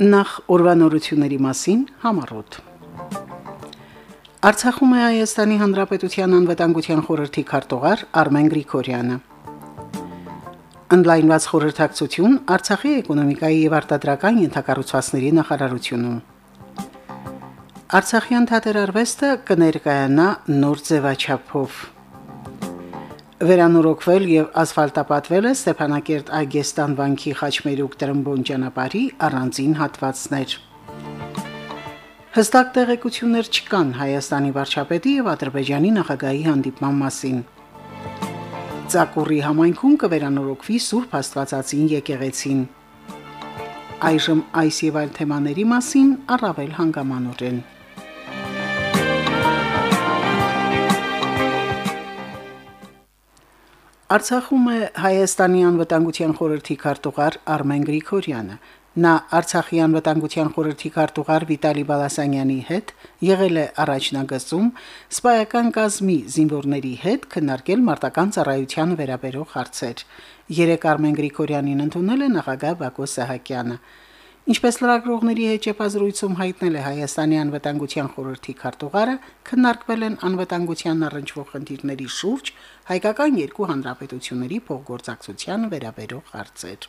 Նախ օրվանորությունների մասին համառոտ։ Արցախում է Հայաստանի Հանրապետության անվտանգության խորհրդի քարտուղար Արմեն Գրիգորյանը։ Ընդլայնված խորհրդակցություն Արցախի էկոնոմիկայի եւ արտադրական ենթակառուցվածքների նախարարությունում։ Արցախյան թատերարվեստը կներկայանա նոր ձևաչափով։ Վերանորոգվել եւ ասֆալտապատվել է Ստեփանակերտ Այգեստան վանքի Խաչմերուկ Տրմբոն ճանապարհի առանձին հատվածներ։ Հստակ տեղեկություններ չկան Հայաստանի վարչապետի եւ Ադրբեջանի նախագահի հանդիպման մասին։ Ծակուրի համայնքում կվերանորոգվի Սուրբ Աստվածածին եկեղեցին։ Այժմ այս եւ այլ թեմաների մասին առավել հանգամանորեն։ Արցախում է Հայաստանի անվտանգության խորհրդի քարտուղար Արմեն Գրիգորյանը։ Նա Արցախի անվտանգության խորհրդի քարտուղար Վիտալի Բալասանյանի հետ եղել է առաջնագծում սպայական կազմի զինվորների հետ քննարկել մարտական ծառայության վերաբերող հարցեր։ Երեք Արմեն Գրիգորյանին ընդունել է նախագահ Բակո Սահակյանը։ Ինչպես լրագրողների հետ ճեպազրույցում հայտնել է Հայաստանի անվտանգության խորհրդի քարտուղարը, քննարկվել են անվտանգության առնչվող խնդիրների շուրջ հայկական երկու հանրապետությունների փոխգործակցության վերաբերող հարցեր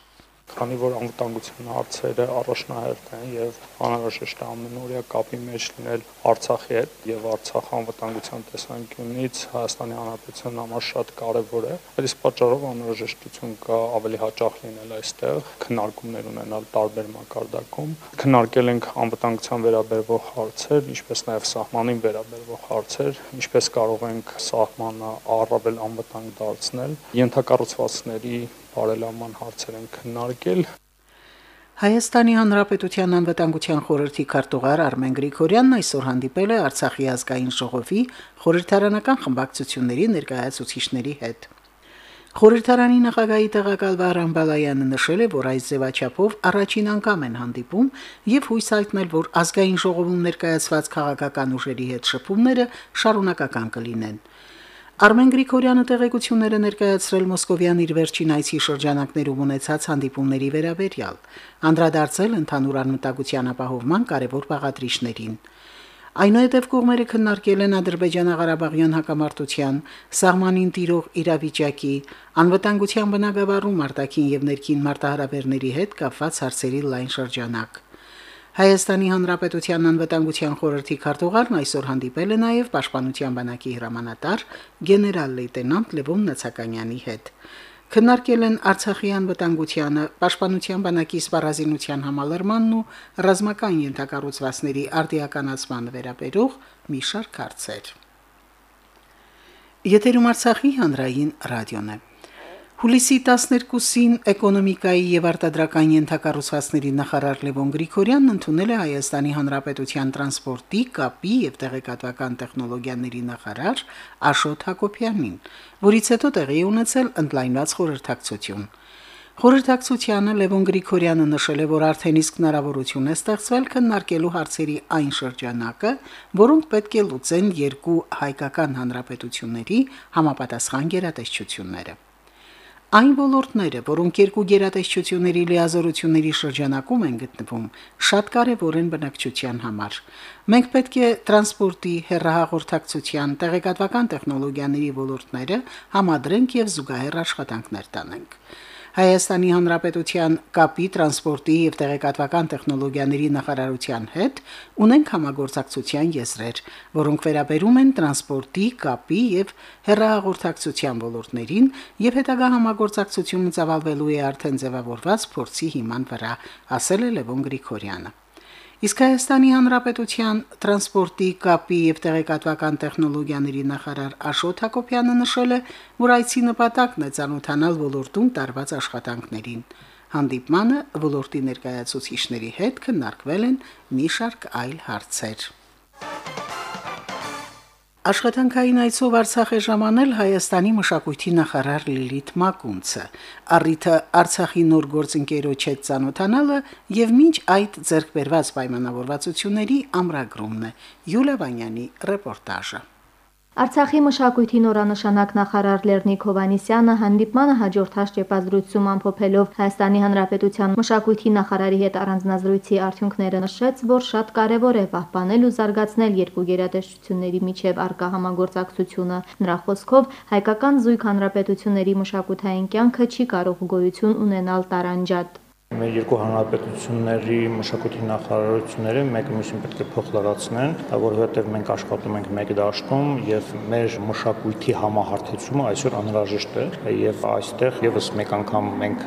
քանի որ անվտանգության հարցերը առաջնահերթ են եւ անհրաժեշտ է ամենօրյա կապի մեջ լինել Արցախի հետ եւ Արցախ անվտանգության տեսանկյունից Հայաստանի Հանրապետության համար շատ կարեւոր է։ Այս պատճառով անհրաժեշտություն կա ավելի հաճախ լինել այստեղ, քննարկումներ ունենալ տարբեր մակարդակում։ Քննարկել ենք անվտանգության վերաբերող հարցեր, ինչպես նաեւ սահմանին վերաբերող հարցեր, ինչպես կարող ենք սահմանը առավել անվտանգ դարձնել, ենթակառուցվածքների բարելավման հարցեր են քննարկել։ Հայաստանի Հանրապետության անվտանգության խորհրդի քարտուղար Արմեն Գրիգորյանն այսօր հանդիպել է Արցախի ազգային ժողովի խորհրդարանական խմբակցությունների ներկայացուցիչների հետ։ Խորհրդարանի նախագահի տեղակալ Վահրամ Բալայանը նշել է, որ այս ձևաչափով առաջին անգամ են հանդիպում եւ հույս հայտնել, որ ազգային ժողովում ներկայացված քաղաքական ուժերի հետ շփումները շարունակական կլինեն։ Արմեն Գրիգորյանը տեղեկությունները ներկայացրել Մոսկովյան իր վերջին այցի շրջանակներում ունեցած հանդիպումների վերաբերյալ, անդրադարձել ընդհանուր անմտագության ապահովման կարևոր բաղադրիչներին։ Այնուհետև կողմերը քննարկել են Ադրբեջանա-Ղարաբաղյան հակամարտության, սահմանին տիրող իրավիճակի, անվտանգության բնագավառում արտաքին եւ ներքին մարտահրավերների հետ կապված հարցերի լայն շրջանակ։ Հայաստանի Հանրապետության անվտանգության խորհրդի քարտուղարն այսօր հանդիպել է նաև Պաշտպանության բանակի հրամանատար գեներալ լեյտենանտ Լևոն Նացականյանի հետ։ Քննարկել են Արցախի անվտանգությանը, Պաշտպանության բանակի սպառազինության համալրմանն ու ռազմական ենթակառուցվածքների արդիականացման վերաբերող մի շարք հարցեր։ Եթերում Արցախի հանրային ռադիոն է։ Հուլիսի 12-ին էկոնոմիկայի եւ արտադրական ենթակառուցվածքների նախարար Լևոն Գրիգորյանն ընդունել է Հայաստանի Հանրապետության տրանսպորտի, կապի եւ տեղեկատվական տեխնոլոգիաների նախարար Աշոտ Հակոբյանին, որից հետո տեղի ունեցել ընդլայնված խորհրդակցություն։ Խորհրդակցությանը Լևոն Գրիգորյանը նշել է, որ արդեն իսկ հնարավորություն է ստեղծվել քննարկելու հարցերի այն շրջանակը, որոնք պետք է լուծեն երկու հայկական հանրապետությունների համապատասխան գերատեսչությունները։ Այն ոլորտները, որոնք երկու գերատեսչությունների լիազորությունների շրջանակում են գտնվում, շատ կարևոր են բնակչության համար։ Մենք պետք է տրանսպորտի, հերրահաղորդակցության, տեղեկատվական տեխնոլոգիաների ոլորտները համադրենք եւ զուգահեռ աշխատանքներ տանենք։ Հայաստանի Հանրապետության կապի, տրանսպորտի եւ տեղեկատվական տեխնոլոգիաների նախարարության հետ ունենք համագործակցության եզրեր, որոնք վերաբերում են տրանսպորտի, կապի եւ հեռահաղորդակցության ոլորտներին եւ հետագա համագործակցությունը ծավալվելու է արդեն ձևավորված փորձի հիման վրա, ասել է Լևոն Գրիգորյանը։ Իսկ Հայաստանի Հանրապետության տրանսպորտի, կապի եւ տեղեկատվական տեխնոլոգիաների նախարար Աշոտ Հակոբյանը նշել է, որ այցի նպատակն է ցանոթանալ ոլորտում տարված աշխատանքներին։ Հանդիպմանը ոլորտի ներկայացուցիչների հետ քննարկվել են մի շարք այլ հարցեր։ Աշխատանքային այցով Արցախ է ժամանել Հայաստանի մշակույթի նախարար Լիլիթ Մակունցը։ Առիթը Արցախի նոր գործընկերոջ հետ ծանոթանալը եւ մինչ այդ ձեռքբերված պայմանավորվածությունների ամրագրումն է։ Յուլիա Վանյանի ռեպորտաժը։ Արցախի մշակույթի նորանշանակ նախարար Լեռնիկ Հովանիսյանը հանդիպմանը հաջորդած ճեպազրույցում ամփոփելով Հայաստանի Հանրապետության մշակույթի նախարարի հետ առանձնազրույցի արդյունքները նշեց, որ շատ կարևոր է պահպանել ու զարգացնել երկու գերատեսչությունների միջև արկա համագործակցությունը։ Նրա խոսքով հայկական զույգ հանրապետությունների մշակութային կյանքը չի կարող գոյություն ունենալ տարանջատ։ Մեր երկու հանրապետությունների մշակույթի նախարարությունները մեկը մյուսին պետք է փոխլարացնեն, որովհետև մենք աշխատում ենք մեկ դաշտում եւ մեր մշակույթի համահարթեցումը այսօր անհրաժեշտ է եւ այստեղ եւս մեկ անգամ մենք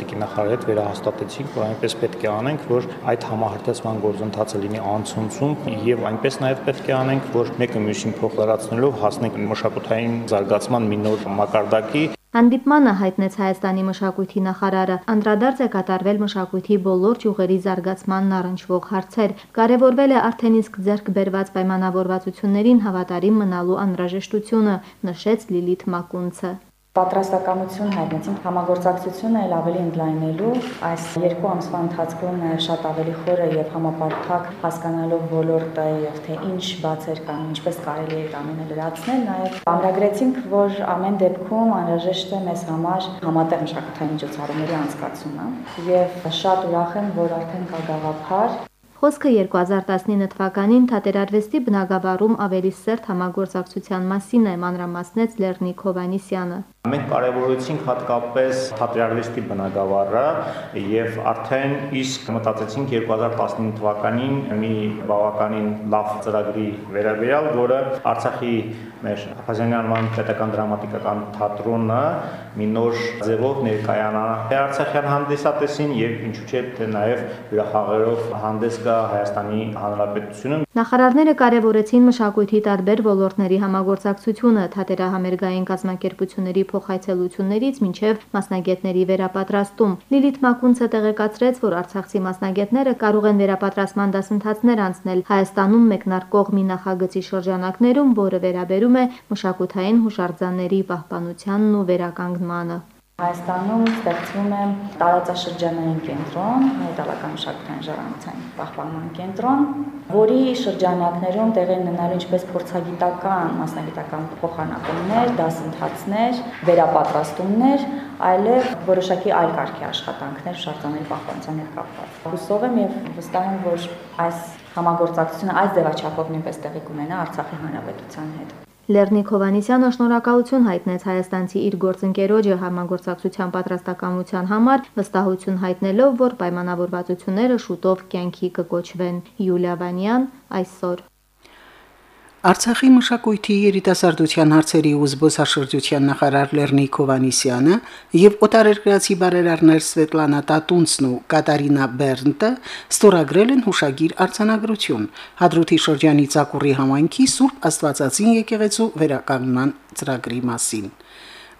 տիկի նախարարի հետ վերահաստատեցինք, որ այնպես պետք է անենք, որ այդ համահարթեցման գործընթացը լինի անցնցում եւ այնպես նաեւ պետք է անենք, որ մեկը մյուսին փոխլարացնելով հասնենք մշակութային զարգացման մի նոր մակարդակի Հանդիպմանը հայտնեց Հայաստանի մշակույթի նախարարը, անդրադարձ է կատարվել մշակույթի բոլոր ճյուղերի զարգացմանն առնչվող հարցեր։ Կարևորվել է արդեն իսկ ձեռք բերված պայմանավորվածություններին հավատարիմ մնալու անհրաժեշտությունը, նշեց Լիլիթ Մակունցը պատրաստակամություն հայտնեցին համագործակցությունը ել ավելի ընդլայնելու այս երկու ամսվա ընթացքում շատ ավելի խորը եւ համապարփակ հասկանալով ոլորտը եւ թե ինչ բացեր կան, ինչպես կարելի է ամենը լրացնել, նաեւ ամրագրեցինք, որ ամեն դեպքում անհրաժեշտ է մեզ համար համատեղ մշակութային միջոցառումների անցկացումը եւ շատ ուրախ եմ, որ արդեն կա գաղափար Խոսքը 2019 թվականին թատերարվեստի բնագավառում ավելի սերտ համագործակցության մասին է մանրամասնեց Լեռնիկ Հովանիսյանը։ Մենք կարևորեցինք հատկապես թատրալիստի բնագավառը եւ արդեն իսկ մտածեցինք 2019 թվականին մի բավականին լավ ծրագրի վերաբերյալ, որը Արցախի մեր Ղազանյան պետական դրամատիկական թատրոնը մի նոր ձևով ներկայանա Արցախյան հանդիսատեսին եւ ինչու՞ չէ նաեւ յուրախաղերով հանդես գա Հայաստանի Հանրապետությունը։ Նախարարները կարևորեցին մշակույթի տարբեր ոլորտների համագործակցությունը, թատերահամերգային կազմակերպությունների փոխայցելություններից մինչև մասնագետների վերապատրաստում։ Լիլիթ Մակունցը տեղեկացրեց, որ արցախցի մասնագետները կարող են վերապատրաստման դասընթացներ անցնել Հայաստանում մեկնարկող մի նախագծի շրջանակներում, որը վերաբերում է մշակութային հուշարձանների պահպանությանն ու վերականգնմանը։ Հայաստանում ստեղծվում է տարածաշրջանային կենտրոն, հայտարարական մշակութային ժառանգության պահպանման կենտրոն, որի շրջանակներում տեղի ունենալու ինչպես փորձագիտական, մասնագիտական փոխանակումներ, դասընթացներ, վերապատրաստումներ, այլև որոշակի այլ կարգի աշխատանքներ շարժանների պահպանության հետ կապված։ Հուսով եմ եւ վստահ եմ, որ այս համագործակցությունը այս ձևաչափով նույնպես տեղի կունենա Արցախի հանրապետության հետ։ Լեռնիկ Հովանիսյանը շնորհակալություն հայտնեց հայաստանցի իր գործընկերոջը համագործակցության պատրաստակամության համար, վստահություն հայտնելով, որ պայմանավորվածությունները շուտով կյանքի կկոչվեն։ Յուլիա Վանյան այսօր Արցախի մշակույթի երիտասարդության հարցերի ու զբոսաշրջության նախարար Լեռնիկ Հովանիսյանը եւ օտարերկրացի բարերարներ Սվետլանա Տատունցն ու Կատարինա Բերնտը ստորագրել են հուշագիր արձանագրություն Հադրութի շրջանի Ծակուրի համայնքի Սուրբ Աստվածածին եկեղեցու վերականգնման ծրագրի մասին։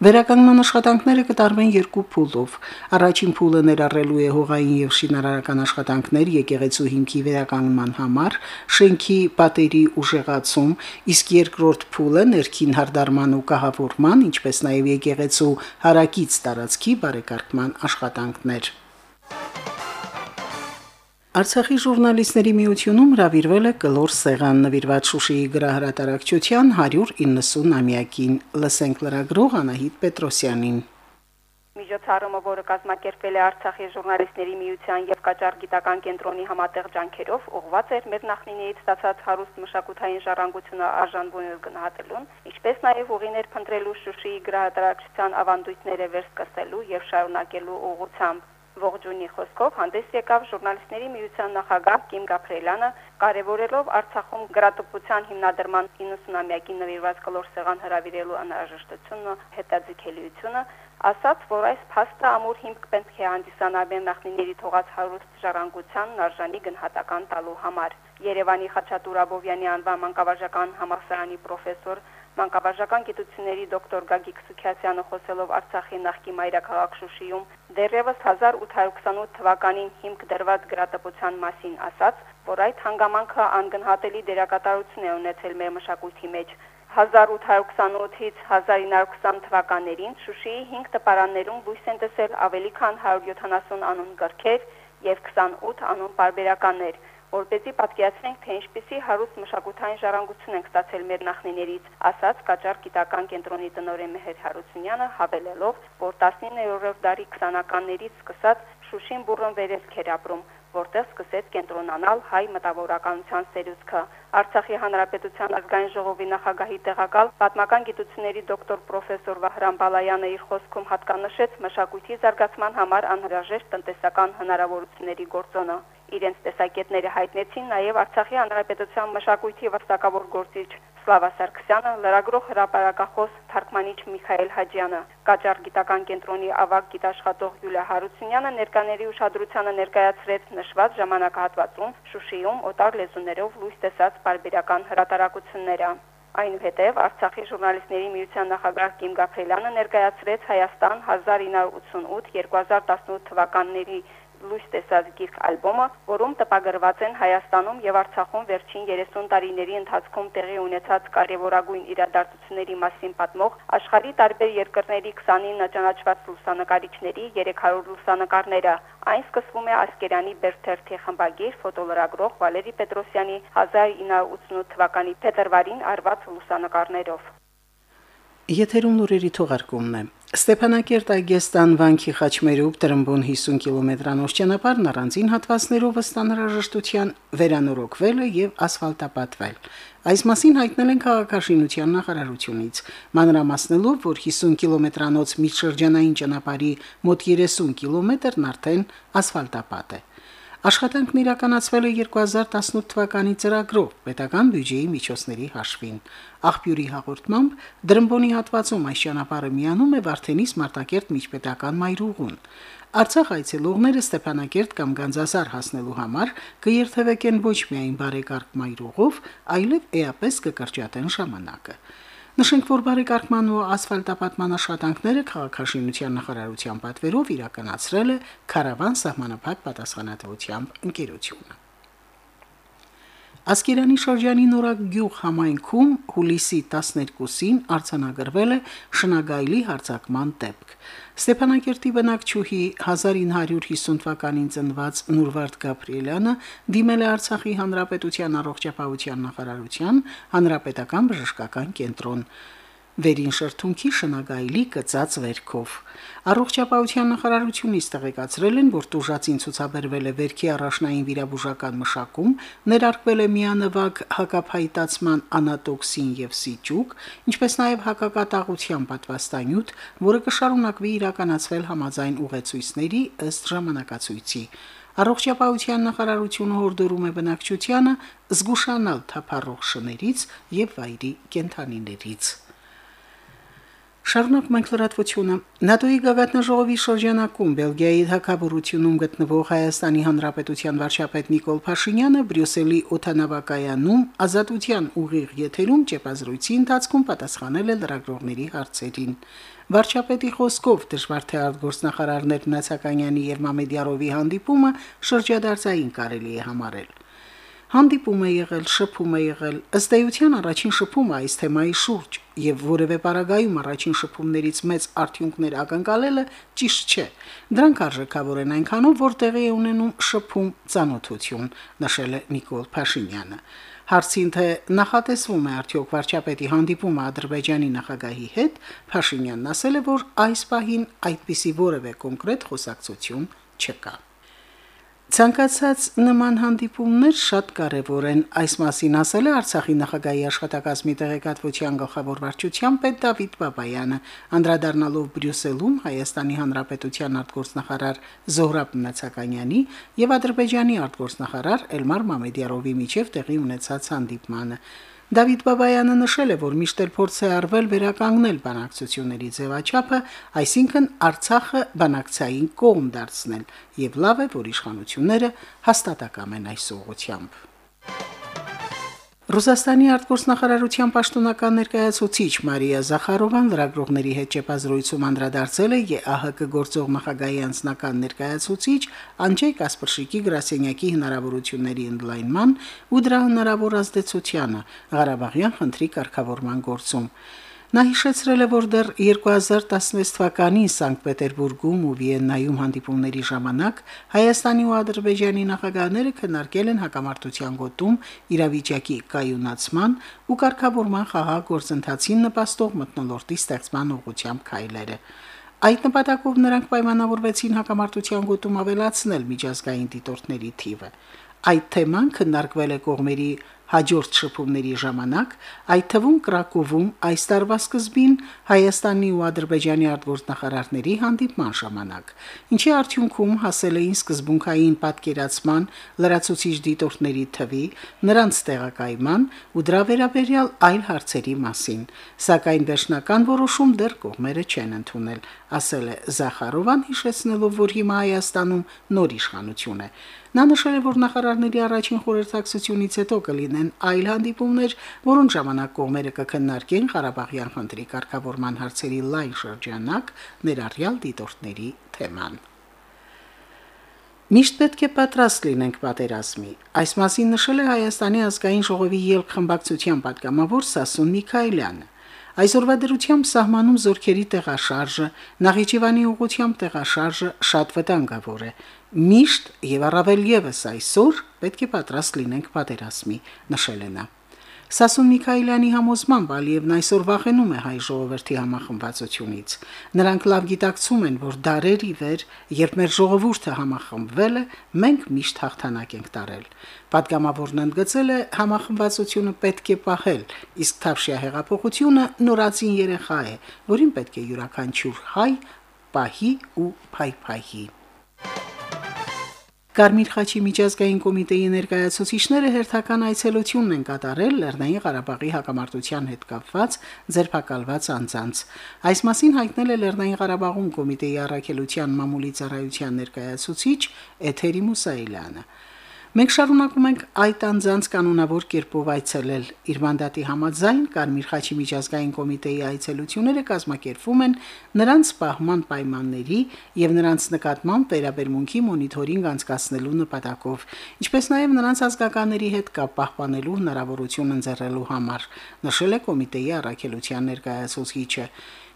Վերականգնման աշխատանքները կտարվեն երկու փուլով։ Առաջին փուլը ներառելու է հողային եւ շինարարական աշխատանքներ եկեղեցու հիմքի վերականգնման համար, շենքի պատերի ուժեղացում, իսկ երկրորդ փուլը ներքին հարդարման ու կահավորման, ինչպես նաեւ եկեղեցու հարակից տարածքի բարեկարգման աշխատանքներ։ Արցախի ժուրնալիստների միությունում հravirվել է կլոր սեղան նվիրված Շուշիի գրահրատարակչության 190-ամյակին։ Լսենք լրագրող Անահիտ Պետրոսյանին։ Միջոցառումը, որը կազմակերպվել է Արցախի ժուրնալիստների միության եւ Կաճար գիտական կենտրոնի համատեղ ջանքերով, ուղղված էր մեր նախնիներից ստացած հարուստ մշակութային ժառանգությունը արժանվույնով գնահատելուն, ինչպես նաեւ ուղիներ փնտրելու Շուշիի գրահրատարակչության ավանդույթները վերսկսելու եւ շարունակելու ուղղությամբ։ Ողջունի խոսքով հանդես եկավ ժուրնալիստների միության նախագահ Կիմ Գաբրիելյանը, կարևորելով Արցախում գրատպության հիմնադրման 90-ամյակին նվիրված կլոր սեղան հրավիրելու անհրաժեշտությունը, հետաձգելիությունը, ասաց, որ այս փաստը ամուր հիմք պետք է հանդիսանա մեր նախնիների թողած հարուստ ժառանգությանն արժանի գնահատական տալու համար։ Երևանի Խաչատուր Աբովյանի անվան մանկավարժական համալսարանի պրոֆեսոր Մանկավարժական գիտությունների դոկտոր Գագիկ Սուքիասյանը խոսելով Արցախի նախկին մայրաքաղաք Շուշիում դեռևս 1828 թվականին հիմք դրված գրատպության մասին ասաց, որ այդ հանգամանքը անգնահատելի դերակատարություն է ունեցել մեր մշակույթի մեջ 1828-ից 1920 թվականներին Շուշիի 5 տպարաններում լույս են տեսել ավելի քան 170 անուն գրքեր եւ 28 անուն պարբերականներ, որպեսզի պատկերացնենք, թե ինչպիսի հարուստ մշակութային ժառանգություն ենք ստացել մեր նախնիներից, ասաց Կաճար գիտական կենտրոնի տնօրեն Մեհեր Հարությունյանը, հավելելով, որ 19-րդ դարի 20-ականներից սկսած Շուշին բուրըն վերելք էր ապրում, որտեղ սկսեց կենտրոնանալ հայ մտավորականության սերուցքը։ Արցախի Հանրապետության ազգային ժողովի նախագահի տեղակալ պատմական գիտությունների դոկտոր պրոֆեսոր Վահրամ Բալայանը իր խոսքում հատկանշեց մշակույթի զարգացման համար անհրաժեշտ տնտեսական հնարավորությունների գործոնը։ Իրենց տեսակետները հայտնեցին նաև Արցախի Հանրապետության մշակույթի վաստակավոր գործիչ Սլավա Սարգսյանը, լրագրող հրապարակախոս թարգմանիչ Միքայել Հաջյանը, Կաճար գիտական կենտրոնի ավագ գիտաշխատող Յուլիա Հարությունյանը ներկաների ուշադրությանը ներկայացրեց նշված ժամանակահատվածում Շուշիում օտար լեզուներով լույս տեսած բարբերական հրատարակությունները։ Այնուհետև Արցախի ժուրնալիստների միության նախագահ Կիմ Գաբրելյանը ներկայացրեց Հայաստան 1988-2018 թվականների լույս տեսած գիրք ալբոմը, որում տպագրված են Հայաստանում եւ Արցախում վերջին 30 տարիների ընթացքում տեղի ունեցած կարևորագույն իրադարձությունների մասին պատմող աշխարհի տարբեր երկրների 29 ճանաչված լուսանկարիչների 300 լուսանկարները։ Այն սկսվում է Ասկերյանի Բերթերթի խմբագիր ֆոտոլրագրող Վալերի Պետրոսյանի 1988 թվականի փետրվարին արված լուսանկարներով։ Եթերում լուրերի թողարկումն է։ Ստեփանակերտ Այգեստան վանքի Խաչմերուկ Տրմբոն 50 կիլոմետրանոց ճանապարհն առանձին հատվածներով ստանրաժշտության վերանորոգվել է եւ ասֆալտապատվել։ Այս մասին հայտնել են քաղաքաշինության նախարարությունից, մանրամասնելով, որ 50 կիլոմետրանոց միջշրջանային ճանապարհի մոտ 30 կիլոմետրն արդեն ասֆալտապատ է։ Աշխատանքն իրականացվել է 2018 թվականի ծրագրով պետական բյուջեի միջոցների հաշվին։ Աղբյուրի հաղորդմամբ Դրմբոնի հատվածում այս ճանապարհը միանում է Վարդենիս Մարտակերտ միջպետական մայրուղուն։ Արցախ այցելողները Ստեփանակերտ կամ Գանձասար հասնելու համար կերթևեկեն ոչ միայն բարեկարգ մայրուղով, այլև էապես կկրճատեն ժամանակը։ Նշենք, որ բարեկարգման ու ասֆալտապատման աշխատանքները քաղաքաշինության նախարարության պատվերով իրականացրել է Կարավան սահմանափակ պատասխանատվությամբ ընկերությունը։ Ասկերանի շրջանի Նորագյուղ համայնքում հուլիսի 12-ին արձանագրվել է շնագայլի հարձակման դեպք։ Ստեփանակերտի բնակչուհի 1950 թվականին ծնված Նուրվարդ Գաբրիելյանը դիմել է Արցախի հանրապետության առողջապահության նախարարության հանրապետական բժշկական կենտրոն վերին շրթունքի շնագայլի կծած վերքով։ Առողջապահության նախարարությունից տեղեկացրել են, որ տուժածին ցուցաբերվել է վերքի առաջնային վիրաբուժական մշակում, ներարկվել է միանվագ հակափայտացման անատոքսին եւ սիճուկ, ինչպես նաեւ հակակատաղության պատվաստանյութ, որը կշարունակվի իրականացվել համաձայն ուղեցույցների ըստ ժամանակացույցի։ Առողջապահության նախարարությունը հորդորում է բնակչությանը զգուշանալ թափառող շներից եւ վայրի կենթանիներից։ Շարունակ մենք լրատվությունը։ ՆԱՏՕ-ի գագաթնաժողովի շրջանակում Բելգիայի հակաբուրությունում գտնվող Հայաստանի Հանրապետության վարչապետ Նիկոլ Փաշինյանը Բրյուսելի օթանավակայանում ազատության ուղիղ եթերում ճեպազրույցի ընթացքում պատասխանել է լրագրողների հարցերին։ Վարչապետի խոսքով դժվար թե արտգործնախարարներ Նացականյանի եւ Մամեդյարովի հանդիպումը շրջադարձային կարելի է համարել հանդիպում է եղել, շփում է եղել։ Ըստ էության առաջին շփումը այս թեմայի շուրջ եւ որևէ պարագայում առաջին շփումներից մեծ արդյունքներ ակնկալելը ճիշտ չէ։ Դրանք արժեքավոր են այնքանով, որ տեղի է ունենում շփում ծանոթություն, նշել է Նիկոլ Փաշինյանը։ Հարցին թե նախատեսվում է արդյոք վարչապետի հանդիպումը Ադրբեջանի նախագահի հետ, Փաշինյանն ասել է, որ այս պահին այդպիսի որևէ կոնկրետ խոսակցություն չկա։ Ցանկացած նման հանդիպումներ շատ կարևոր են, այս մասին ասել է Արցախի նախագահի աշխատակազմի տեղեկատվության գլխավոր վարչության պետ Դավիթ Բաբայանը, անդրադառնալով Բրյուսելում Հայաստանի Հանրապետության արտգործնախարար Զոհրաբ Նացականյանի եւ Ադրբեջանի արտգործնախարար Էլմար Մամեդյարովի միջև տեղի ունեցած հանդիպմանը։ Դավիթ Բաբայանը նշել է, որ միշտ էլ փորձ է արվել վերականգնել բանակցությունների ձևաչափը, այսինքն Արցախը բանակցային կողմ դարձնել, եւ լավ է, որ իշխանությունները հաստատակամ են այս ուղղությամբ։ Ռուսաստանի արտգործնախարարության պաշտոնական ներկայացուցիչ Մարիա Զախարովան լրագրողների հետ ճեպազրույցում անդրադարձել է ԵԱՀԿ գործող նախագահի անձնական ներկայացուցիչ Անջեյ Կասպրշիկի գրասենյակի հնարավորությունների ընդլայնման ու դրա հնարավոր ազդեցությանը Ղարաբաղյան խնդրի կարգավորման գործում։ Նա հիշեցրել է, որ դեռ 2016 թվականին Սանկտ Պետերբուրգում ու Վիեննայում հանդիպումների ժամանակ Հայաստանի ու Ադրբեջանի նախագահները քննարկել են հակամարտության գոտում իրավիճակի կայունացման ու կարգավորման խաղաղ գործընթացին նպաստող մթնոլորտի ստեղծման ուղղությամբ քայլերը։ Այդ նպատակով նրանք պայմանավորվեցին հակամարտության գոտում ավելացնել միջազգային դիտորդների թիվը։ Այդ թեման քննարկվել է կողմերի հաջորդ շփումների ժամանակ, այդ թվում Կրակովում այս տարվա սկզբին Հայաստանի ու Ադրբեջանի արտգործնախարարների հանդիպման ժամանակ, ինչի արդյունքում հասել էին սկզբունքային պատկերացման լրացուցիչ դիտորդների թվի, նրանց տեղակայման ու դրա վերաբերյալ այլ հարցերի մասին, սակայն վերջնական որոշում դեռ կողմերը չեն ընդունել, ասել է Զախարովան, հիշեցնելով, որ հիմա Հայաստանում նոր իշխանություն է։ Նա նշել է, որ նախարարների առաջին խորհրդակցությունից հետո կլինեն այլ հանդիպումներ, որոնց ժամանակ կողմերը կքննարկեն Ղարաբաղյան խնդրի կարգավորման հարցերի լայն շրջանակ, ներառյալ դիտորդների թեման։ Միշտ պետք է պատրաստ լինենք պատերազմի։ Այս մասին նշել է Հայաստանի ազգային ժողովի ելք խմբակցության պատգամավոր Սասուն Միքայելյանը։ Այսօրվա դրությամբ սահմանում զորքերի տեղաշարժը, Նախիջևանի ուղությամբ տեղաշարժը շատ վտանգավոր է։ Միշտ եւ առավել եւս այսօր պետք է պատրաստ լինենք պատերազմի, նշել է նա։ Սասուն Միքայելյանի համոզմամբ Ալիևն այսօր վախենում է հայ ժողովրդի համախմբվածությունից։ Նրանք լավ գիտակցում են, որ դարերի վեր, երբ մեր ժողովուրդը համախմբվել է, մենք միշտ հաղթանակ ենք տարել։ Պատգամավորն ընդգծել է համախմբվածությունը պետք է պահել, իսկ Թավշյա հեղափոխությունը նորածին երեխա է, որին պետք է յուրաքանչյուր հայ պահի ու փայփայի։ Կարմիր խաչի միջազգային կոմիտեի ներկայացուցիչները հերթական այցելությունն են կատարել Լեռնային Ղարաբաղի հակամարտության հետ կապված ձերբակալված անձանց։ Այս մասին հայտնել է Լեռնային Ղարաբաղում կոմիտեի առաքելության մամուլի ծառայության ներկայացուցիչ Էթերի Մուսայելյանը։ Մենք շարունակում ենք այդ անձանց կանոնավոր կերպով այցելել։ Իր մանդատի համաձայն Կարմիր խաչի միջազգային կոմիտեի այցելությունները կազմակերպվում են նրանց պահման պայմանների եւ նրանց նկատմամբ վերաբերմունքի մոնիթորինգ անցկացնելու նպատակով, ինչպես նաեւ նրանց ազգականների հետ կապ պահպանելու հնարավորություն ընձեռելու համար, նշել է կոմիտեի առաքելության ներկայացուցիչը։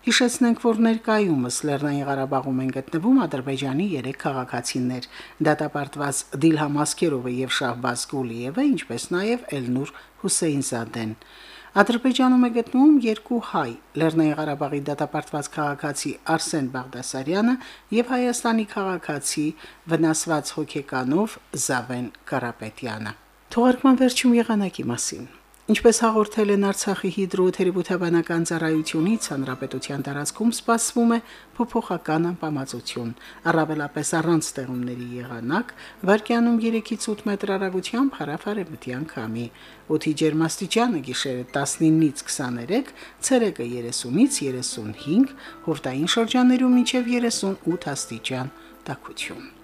Հիշեցնենք, որ ներկայումս Լեռնային Ղարաբաղում են գտնվում Ադրբեջանի 3 քաղաքացիներ՝ դատապարտված Դիլհամ Ասկերովը եւ Շահբազ Գուլիևը, ինչպես նաեւ Էլնուր Հուսեյնզադեն։ Ադրբեջանում է գտնվում երկու հայ՝ Լեռնային Ղարաբաղի դատապարտված քաղաքացի Արսեն Բաղդասարյանը եւ Հայաստանի քաղաքացի վնասված հոգեկանով Զավեն Կարապետյանը։ Թողարկման վերջում եղանակի մասին։ Ինչպես հաղորդել են Արցախի հիդրոթերապևտաբանական ծառայությունից, հանրապետության տարածքում սպասվում է փոփոխական անբավարարություն, առավելապես առանց ստեղումների եղանակ, վարկյանում 3-ից 8 մետր հեռագությամբ հարավարեմտյան քամի։ Օդի ջերմաստիճանը գիշերը 19-ից 23, ցերեկը 30-ից 35, հովտային շրջաններում մինչև 38 աստիճան տաքություն։